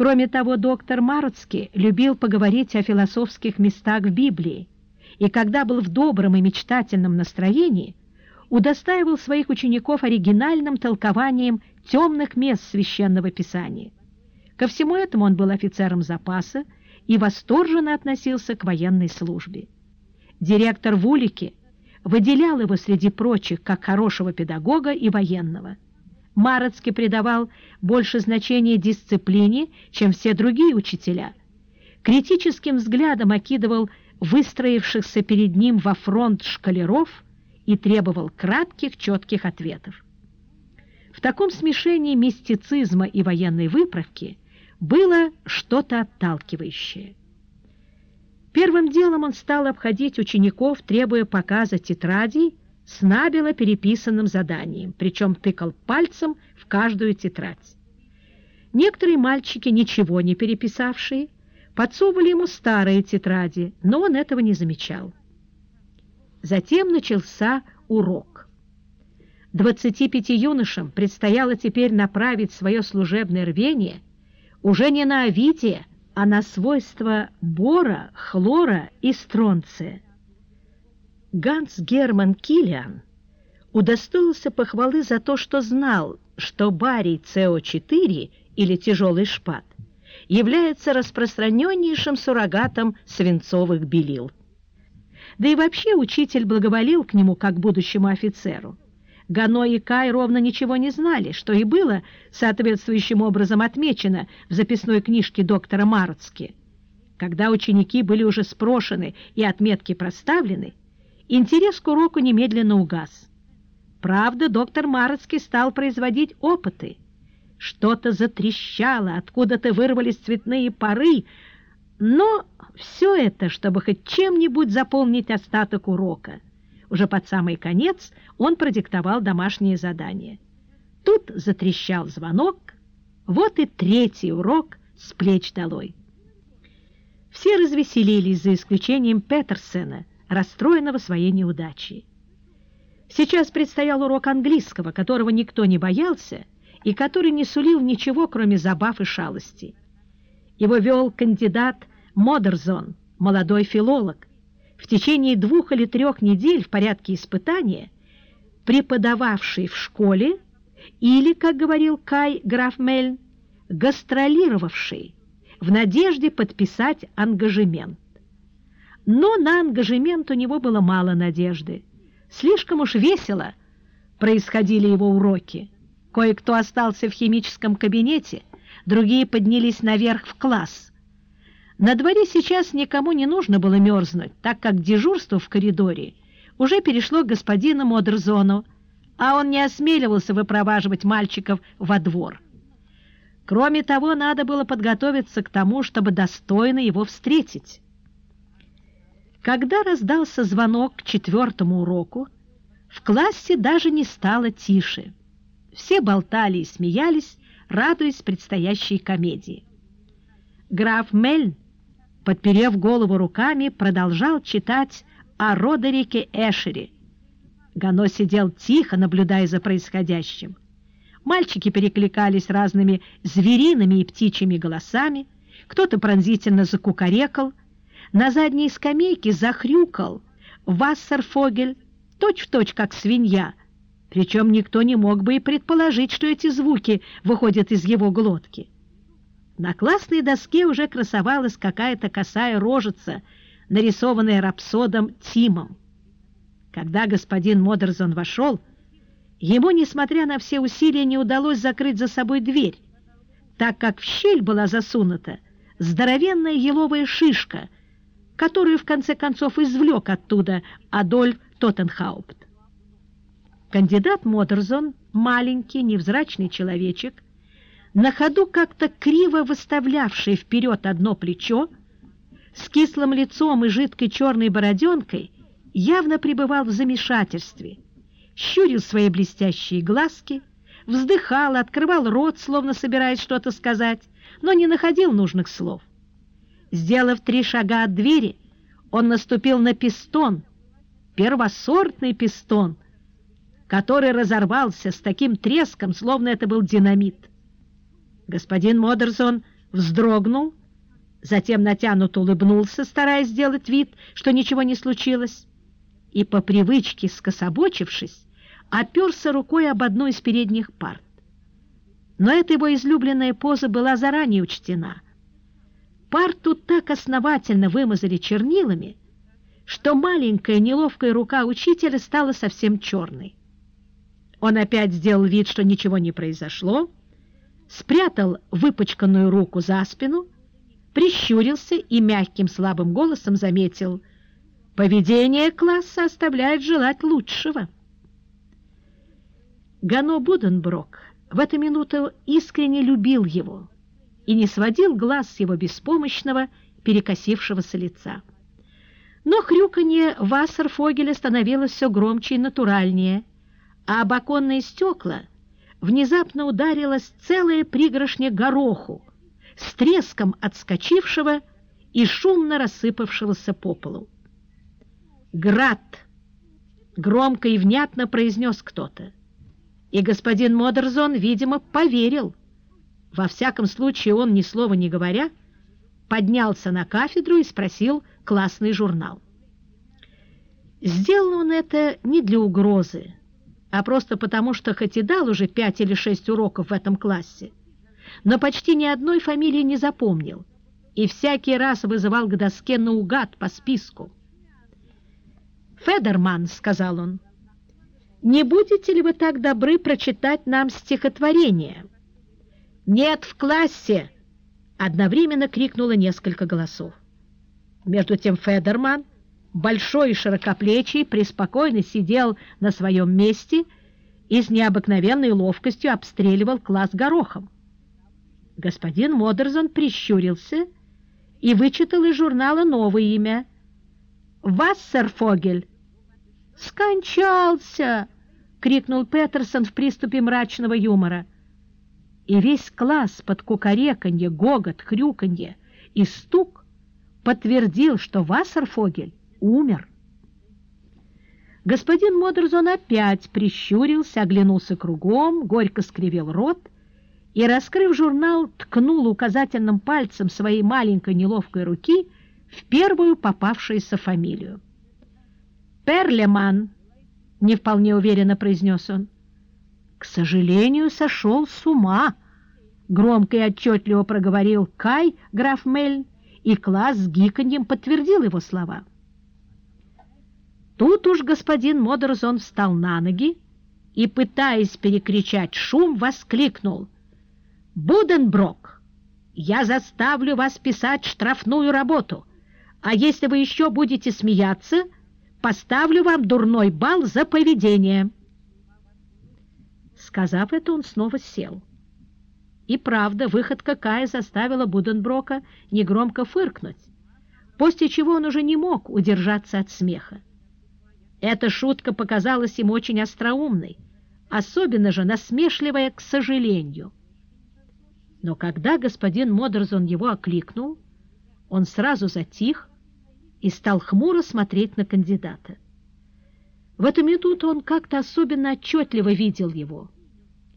Кроме того, доктор Маруцкий любил поговорить о философских местах в Библии, и когда был в добром и мечтательном настроении, удостаивал своих учеников оригинальным толкованием темных мест Священного Писания. Ко всему этому он был офицером запаса и восторженно относился к военной службе. Директор Вулики выделял его среди прочих как хорошего педагога и военного. Мароцкий придавал больше значения дисциплине, чем все другие учителя. Критическим взглядом окидывал выстроившихся перед ним во фронт шкалеров и требовал кратких, четких ответов. В таком смешении мистицизма и военной выправки было что-то отталкивающее. Первым делом он стал обходить учеников, требуя показа тетрадей с набело переписанным заданием, причем тыкал пальцем в каждую тетрадь. Некоторые мальчики, ничего не переписавшие, подсовывали ему старые тетради, но он этого не замечал. Затем начался урок. 25 юношам предстояло теперь направить свое служебное рвение уже не на Овидия, а на свойства бора, хлора и стронция. Ганс Герман Киллиан удостоился похвалы за то, что знал, что барий СО4 или тяжелый шпат является распространеннейшим суррогатом свинцовых белил. Да и вообще учитель благоволил к нему как будущему офицеру. Гано и Кай ровно ничего не знали, что и было соответствующим образом отмечено в записной книжке доктора Маруцки. Когда ученики были уже спрошены и отметки проставлены, интерес к уроку немедленно угас. Правда, доктор Мароцкий стал производить опыты. Что-то затрещало, откуда-то вырвались цветные пары, но все это, чтобы хоть чем-нибудь заполнить остаток урока. Уже под самый конец он продиктовал домашнее задание. Тут затрещал звонок, вот и третий урок с плеч долой. Все развеселились, за исключением Петерсена, расстроенного своей неудачей. Сейчас предстоял урок английского, которого никто не боялся и который не сулил ничего, кроме забав и шалостей. Его вел кандидат Модерзон, молодой филолог, в течение двух или трех недель в порядке испытания преподававший в школе или, как говорил Кай Графмельн, гастролировавший в надежде подписать ангажемент. Но на ангажемент у него было мало надежды. Слишком уж весело происходили его уроки. Кое-кто остался в химическом кабинете, другие поднялись наверх в класс – на дворе сейчас никому не нужно было мерзнуть, так как дежурство в коридоре уже перешло к господину Модерзону, а он не осмеливался выпроваживать мальчиков во двор. Кроме того, надо было подготовиться к тому, чтобы достойно его встретить. Когда раздался звонок к четвертому уроку, в классе даже не стало тише. Все болтали и смеялись, радуясь предстоящей комедии. Граф Мельн подперев голову руками, продолжал читать о Родерике Эшере. Гано сидел тихо, наблюдая за происходящим. Мальчики перекликались разными звериными и птичьими голосами, кто-то пронзительно закукарекал, на задней скамейке захрюкал Вассерфогель, точь-в-точь как свинья, причем никто не мог бы и предположить, что эти звуки выходят из его глотки. На классной доске уже красовалась какая-то косая рожица, нарисованная рапсодом Тимом. Когда господин Модерзон вошел, ему, несмотря на все усилия, не удалось закрыть за собой дверь, так как в щель была засунута здоровенная еловая шишка, которую, в конце концов, извлек оттуда Адольф Тоттенхаупт. Кандидат Модерзон, маленький, невзрачный человечек, на ходу как-то криво выставлявший вперед одно плечо, с кислым лицом и жидкой черной бороденкой, явно пребывал в замешательстве, щурил свои блестящие глазки, вздыхал, открывал рот, словно собираясь что-то сказать, но не находил нужных слов. Сделав три шага от двери, он наступил на пистон, первосортный пистон, который разорвался с таким треском, словно это был динамит. Господин Модерсон вздрогнул, затем натянуто улыбнулся, стараясь сделать вид, что ничего не случилось, и по привычке, скособочившись, оперся рукой об одну из передних парт. Но эта его излюбленная поза была заранее учтена. Парту так основательно вымазали чернилами, что маленькая неловкая рука учителя стала совсем черной. Он опять сделал вид, что ничего не произошло, спрятал выпачканную руку за спину, прищурился и мягким слабым голосом заметил «Поведение класса оставляет желать лучшего». Гано Буденброк в эту минуту искренне любил его и не сводил глаз с его беспомощного, перекосившегося лица. Но хрюканье Вассерфогеля становилось все громче и натуральнее, а об оконные стекла внезапно ударилась целая пригоршня гороху, с треском отскочившего и шумно рассыпавшегося по полу. «Град!» — громко и внятно произнес кто-то. И господин Модерзон, видимо, поверил. Во всяком случае, он, ни слова не говоря, поднялся на кафедру и спросил классный журнал. Сделал он это не для угрозы, а просто потому, что хоть и дал уже пять или шесть уроков в этом классе, но почти ни одной фамилии не запомнил и всякий раз вызывал к доске наугад по списку. «Федерман», — сказал он, — «не будете ли вы так добры прочитать нам стихотворение?» «Нет, в классе!» — одновременно крикнуло несколько голосов. Между тем Федерман большой и широкоплечий, преспокойно сидел на своем месте и с необыкновенной ловкостью обстреливал класс горохом. Господин Модерзон прищурился и вычитал из журнала новое имя — «Вассерфогель». «Скончался!» — крикнул Петерсон в приступе мрачного юмора. И весь класс под кукареканье, гогот, хрюканье и стук подтвердил, что Вассерфогель умер. Господин Модерзон опять прищурился, оглянулся кругом, горько скривил рот и, раскрыв журнал, ткнул указательным пальцем своей маленькой неловкой руки в первую попавшуюся фамилию. «Перлеман», — не вполне уверенно произнес он, — «к сожалению, сошел с ума», — громко и отчетливо проговорил Кай, граф Мельн, и класс с гиканьем подтвердил его слова. Тут уж господин Модерзон встал на ноги и, пытаясь перекричать шум, воскликнул. «Буденброк, я заставлю вас писать штрафную работу, а если вы еще будете смеяться, поставлю вам дурной бал за поведение». Сказав это, он снова сел. И правда, выходка Кая заставила Буденброка негромко фыркнуть, после чего он уже не мог удержаться от смеха. Эта шутка показалась ему очень остроумной, особенно же насмешливая к сожалению. Но когда господин Модерзон его окликнул, он сразу затих и стал хмуро смотреть на кандидата. В эту минуту он как-то особенно отчетливо видел его.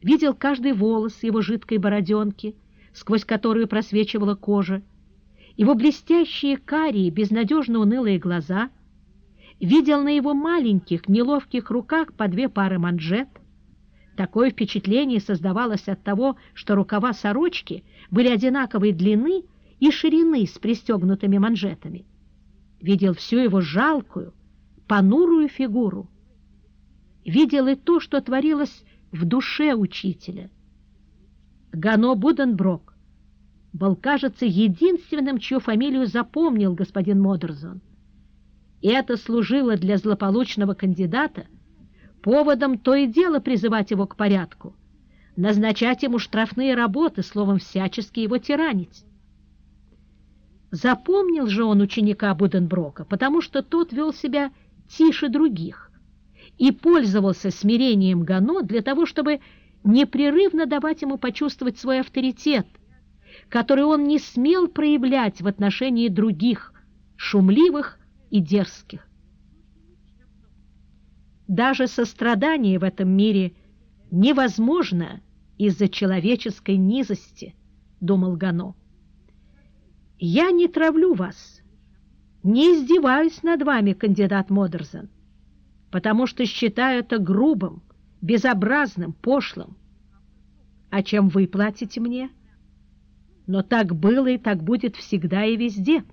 Видел каждый волос его жидкой бороденки, сквозь которую просвечивала кожа, его блестящие карие, безнадежно унылые глаза — видел на его маленьких, неловких руках по две пары манжет. Такое впечатление создавалось от того, что рукава сорочки были одинаковой длины и ширины с пристегнутыми манжетами. Видел всю его жалкую, понурую фигуру. Видел и то, что творилось в душе учителя. Гано Буденброк был, кажется, единственным, чью фамилию запомнил господин Модерзон — и это служило для злополучного кандидата поводом то и дело призывать его к порядку, назначать ему штрафные работы, словом, всячески его тиранить. Запомнил же он ученика Буденброка, потому что тот вел себя тише других и пользовался смирением Гано для того, чтобы непрерывно давать ему почувствовать свой авторитет, который он не смел проявлять в отношении других, шумливых и дерзких. Даже сострадание в этом мире невозможно из-за человеческой низости, думал Гано. «Я не травлю вас, не издеваюсь над вами, кандидат Модерсон, потому что считаю это грубым, безобразным, пошлым. А чем вы платите мне? Но так было и так будет всегда и везде».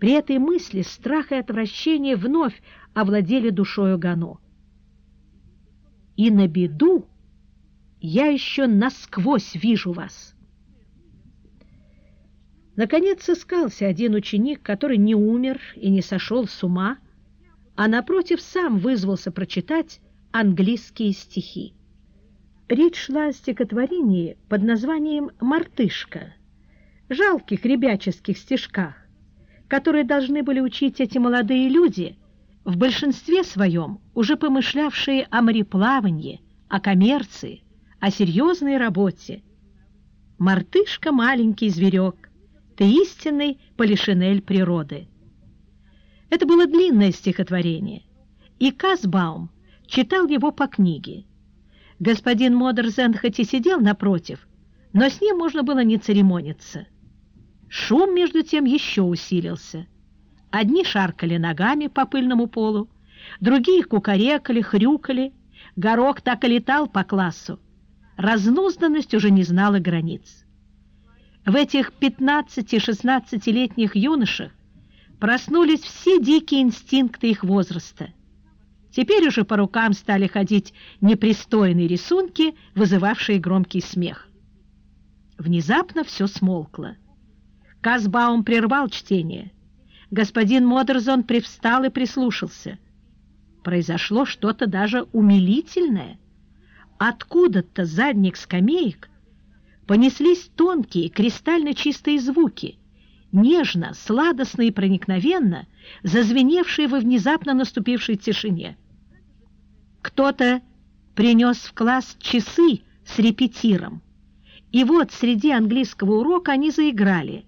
При этой мысли страх и отвращение вновь овладели душою Гано. И на беду я еще насквозь вижу вас. Наконец сыскался один ученик, который не умер и не сошел с ума, а напротив сам вызвался прочитать английские стихи. Речь шла о стихотворении под названием «Мартышка», жалких ребяческих стишках, которые должны были учить эти молодые люди, в большинстве своем уже помышлявшие о мореплавании, о коммерции, о серьезной работе. Мартышка — маленький зверек, ты истинный полишинель природы. Это было длинное стихотворение, и Казбаум читал его по книге. Господин Модерзен хоть и сидел напротив, но с ним можно было не церемониться. Шум, между тем, еще усилился. Одни шаркали ногами по пыльному полу, другие кукарекали, хрюкали, горох так и летал по классу. Разнузданность уже не знала границ. В этих 15-16-летних юношах проснулись все дикие инстинкты их возраста. Теперь уже по рукам стали ходить непристойные рисунки, вызывавшие громкий смех. Внезапно все смолкло. Казбаум прервал чтение. Господин Модерзон привстал и прислушался. Произошло что-то даже умилительное. Откуда-то задник скамеек понеслись тонкие, кристально чистые звуки, нежно, сладостно и проникновенно зазвеневшие во внезапно наступившей тишине. Кто-то принес в класс часы с репетиром, и вот среди английского урока они заиграли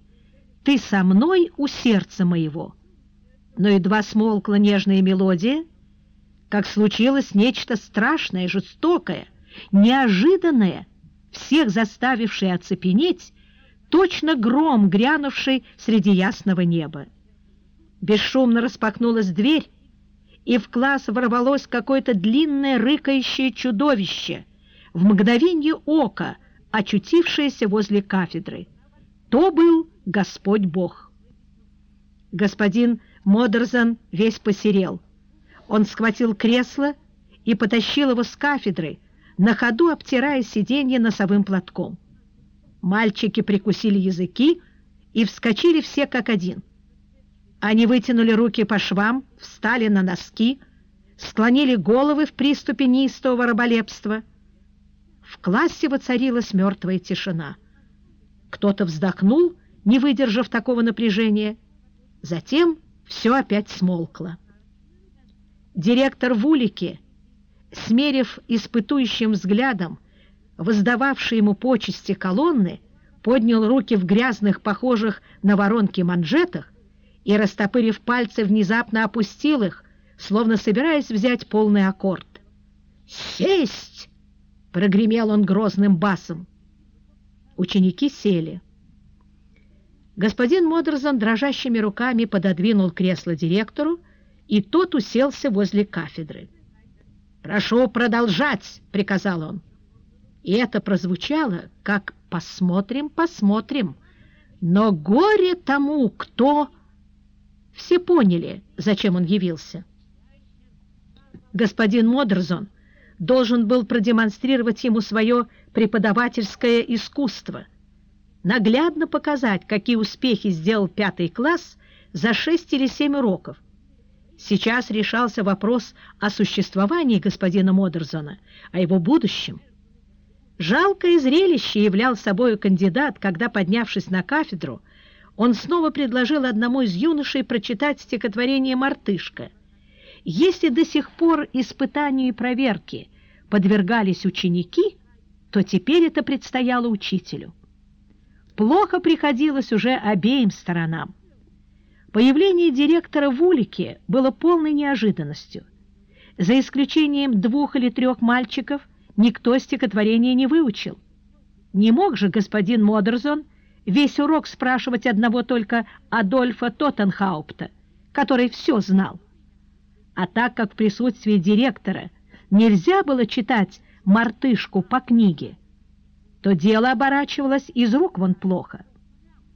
«Ты со мной у сердца моего». Но едва смолкла нежная мелодия, как случилось нечто страшное, жестокое, неожиданное, всех заставивший оцепенеть, точно гром, грянувший среди ясного неба. Бесшумно распахнулась дверь, и в класс ворвалось какое-то длинное рыкающее чудовище, в мгновение ока, очутившееся возле кафедры. То был Господь Бог. Господин Модерзон весь посерел. Он схватил кресло и потащил его с кафедры, на ходу обтирая сиденье носовым платком. Мальчики прикусили языки и вскочили все как один. Они вытянули руки по швам, встали на носки, склонили головы в приступе неистового раболепства. В классе воцарилась мертвая тишина. Кто-то вздохнул, не выдержав такого напряжения. Затем все опять смолкло. Директор Вулики смерив испытующим взглядом воздававшие ему почести колонны, поднял руки в грязных, похожих на воронки манжетах и, растопырив пальцы, внезапно опустил их, словно собираясь взять полный аккорд. «Сесть!» — прогремел он грозным басом. Ученики сели. Господин Модерсон дрожащими руками пододвинул кресло директору, и тот уселся возле кафедры. «Прошу продолжать!» — приказал он. И это прозвучало, как «посмотрим, посмотрим». Но горе тому, кто... Все поняли, зачем он явился. Господин Модерзон должен был продемонстрировать ему свое преподавательское искусство, наглядно показать, какие успехи сделал пятый класс за шесть или семь уроков, Сейчас решался вопрос о существовании господина Модерзона, о его будущем. Жалкое зрелище являл собой кандидат, когда, поднявшись на кафедру, он снова предложил одному из юношей прочитать стихотворение «Мартышка». Если до сих пор испытанию и проверке подвергались ученики, то теперь это предстояло учителю. Плохо приходилось уже обеим сторонам. Появление директора в Улике было полной неожиданностью. За исключением двух или трех мальчиков никто стихотворение не выучил. Не мог же господин Модерзон весь урок спрашивать одного только Адольфа Тоттенхаупта, который все знал. А так как в присутствии директора нельзя было читать мартышку по книге, то дело оборачивалось из рук вон плохо —